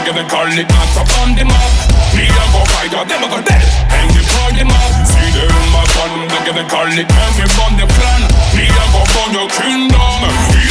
get the call it not up on the map. Me a go fight, them a go dead. Hang the party map. See them my fun, they get the call it and we burn the plan. Me a go burn your kingdom.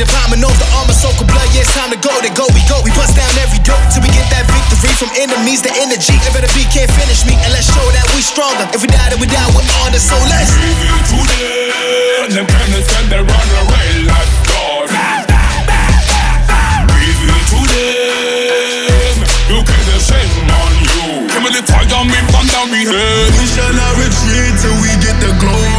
the climbing over the armor, soak blood. Yeah, it's time to go. They go, we go. We bust down every door till we get that victory from enemies. The energy, it better be can't finish me. And let's show that we stronger. If we die, then we die with honor. So let's. Today, them kindness and they run away like God. dogs. You can't shame on you. Give me the tiger, me burn down me head. We shall not retreat till we get the glory.